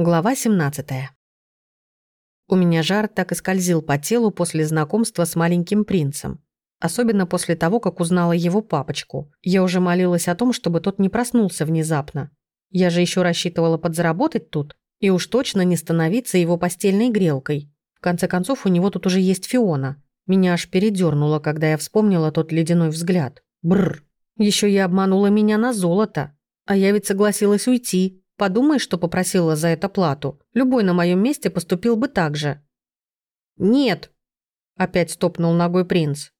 Глава 17. У меня жар так и скользил по телу после знакомства с маленьким принцем. Особенно после того, как узнала его папочку. Я уже молилась о том, чтобы тот не проснулся внезапно. Я же еще рассчитывала подзаработать тут и уж точно не становиться его постельной грелкой. В конце концов, у него тут уже есть Фиона. Меня аж передернуло, когда я вспомнила тот ледяной взгляд. Бррр. Еще я обманула меня на золото. А я ведь согласилась уйти, Подумай, что попросила за это плату. Любой на моем месте поступил бы так же». «Нет», – опять стопнул ногой принц.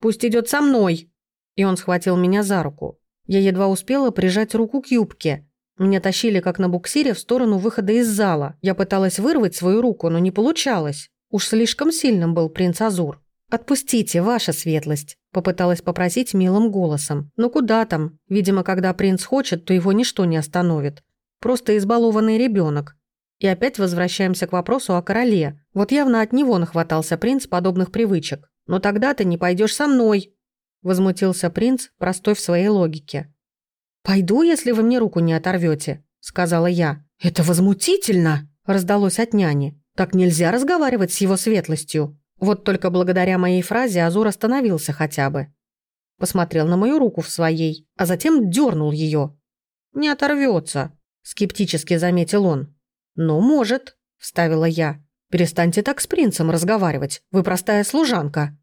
«Пусть идет со мной». И он схватил меня за руку. Я едва успела прижать руку к юбке. Меня тащили, как на буксире, в сторону выхода из зала. Я пыталась вырвать свою руку, но не получалось. Уж слишком сильным был принц Азур. «Отпустите, ваша светлость», – попыталась попросить милым голосом. «Но куда там? Видимо, когда принц хочет, то его ничто не остановит. Просто избалованный ребенок. И опять возвращаемся к вопросу о короле. Вот явно от него нахватался принц подобных привычек. «Но тогда ты не пойдешь со мной», – возмутился принц, простой в своей логике. «Пойду, если вы мне руку не оторвете», – сказала я. «Это возмутительно!» – раздалось от няни. «Так нельзя разговаривать с его светлостью». Вот только благодаря моей фразе Азур остановился хотя бы. Посмотрел на мою руку в своей, а затем дернул ее. «Не оторвется», скептически заметил он. «Ну, может», – вставила я. «Перестаньте так с принцем разговаривать, вы простая служанка».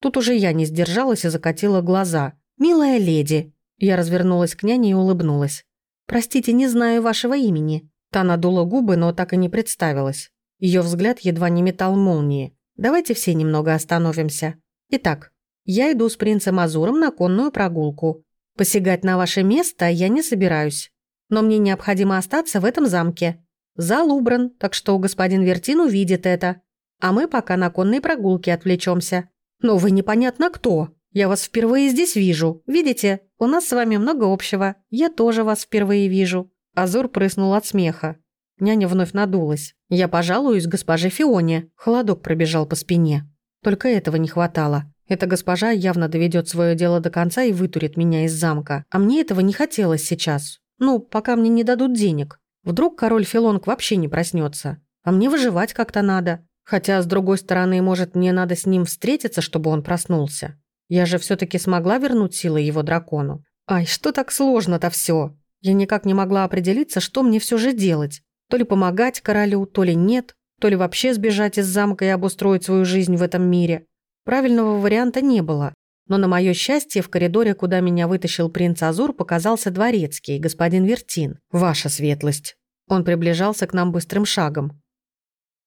Тут уже я не сдержалась и закатила глаза. «Милая леди». Я развернулась к няне и улыбнулась. «Простите, не знаю вашего имени». Та надула губы, но так и не представилась. Ее взгляд едва не метал молнии. «Давайте все немного остановимся. Итак, я иду с принцем Азуром на конную прогулку. Посягать на ваше место я не собираюсь но мне необходимо остаться в этом замке. Зал убран, так что господин Вертин увидит это. А мы пока на конной прогулке отвлечемся. Но вы непонятно кто. Я вас впервые здесь вижу. Видите, у нас с вами много общего. Я тоже вас впервые вижу». Азур прыснул от смеха. Няня вновь надулась. «Я пожалуюсь госпоже Фионе». Холодок пробежал по спине. Только этого не хватало. Эта госпожа явно доведет свое дело до конца и вытурит меня из замка. А мне этого не хотелось сейчас. Ну, пока мне не дадут денег. Вдруг король Филонг вообще не проснется. А мне выживать как-то надо. Хотя, с другой стороны, может, мне надо с ним встретиться, чтобы он проснулся. Я же все таки смогла вернуть силы его дракону. Ай, что так сложно-то все? Я никак не могла определиться, что мне все же делать. То ли помогать королю, то ли нет, то ли вообще сбежать из замка и обустроить свою жизнь в этом мире. Правильного варианта не было. Но на мое счастье, в коридоре, куда меня вытащил принц Азур, показался дворецкий, господин Вертин. «Ваша светлость». Он приближался к нам быстрым шагом.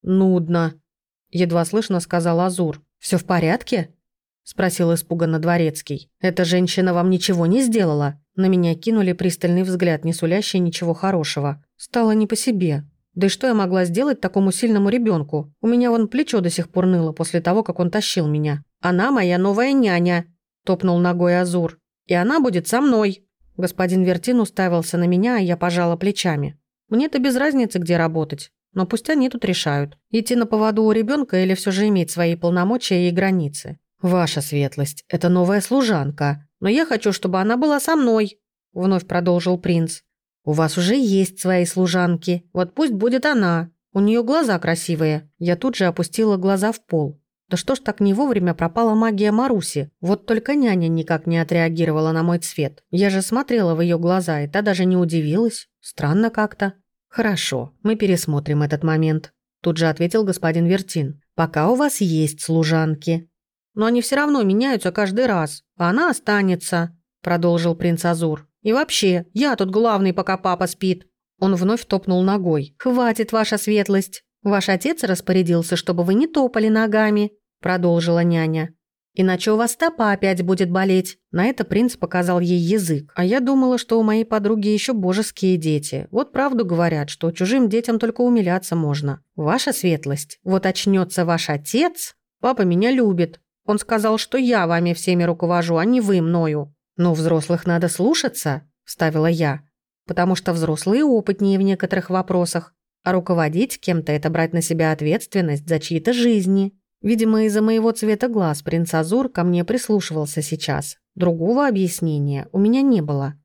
«Нудно», — едва слышно сказал Азур. «Все в порядке?» — спросил испуганно дворецкий. «Эта женщина вам ничего не сделала?» На меня кинули пристальный взгляд, не сулящий ничего хорошего. Стало не по себе. Да и что я могла сделать такому сильному ребенку? У меня вон плечо до сих пор ныло после того, как он тащил меня. Она моя новая няня. – топнул ногой Азур. «И она будет со мной». Господин Вертин уставился на меня, а я пожала плечами. «Мне-то без разницы, где работать. Но пусть они тут решают. Идти на поводу у ребенка или все же иметь свои полномочия и границы. Ваша светлость, это новая служанка. Но я хочу, чтобы она была со мной», – вновь продолжил принц. «У вас уже есть свои служанки. Вот пусть будет она. У нее глаза красивые». Я тут же опустила глаза в пол. Да что ж так не вовремя пропала магия Маруси? Вот только няня никак не отреагировала на мой цвет. Я же смотрела в ее глаза, и та даже не удивилась. Странно как-то. Хорошо, мы пересмотрим этот момент. Тут же ответил господин Вертин. Пока у вас есть служанки. Но они все равно меняются каждый раз. А она останется, продолжил принц Азур. И вообще, я тут главный, пока папа спит. Он вновь топнул ногой. «Хватит, ваша светлость. Ваш отец распорядился, чтобы вы не топали ногами продолжила няня. «Иначе у вас стопа опять будет болеть». На это принц показал ей язык. А я думала, что у моей подруги еще божеские дети. Вот правду говорят, что чужим детям только умиляться можно. Ваша светлость, вот очнется ваш отец. Папа меня любит. Он сказал, что я вами всеми руковожу, а не вы мною. Но взрослых надо слушаться, вставила я. Потому что взрослые опытнее в некоторых вопросах. А руководить кем-то – это брать на себя ответственность за чьи-то жизни. Видимо, из-за моего цвета глаз принц Азур ко мне прислушивался сейчас. Другого объяснения у меня не было.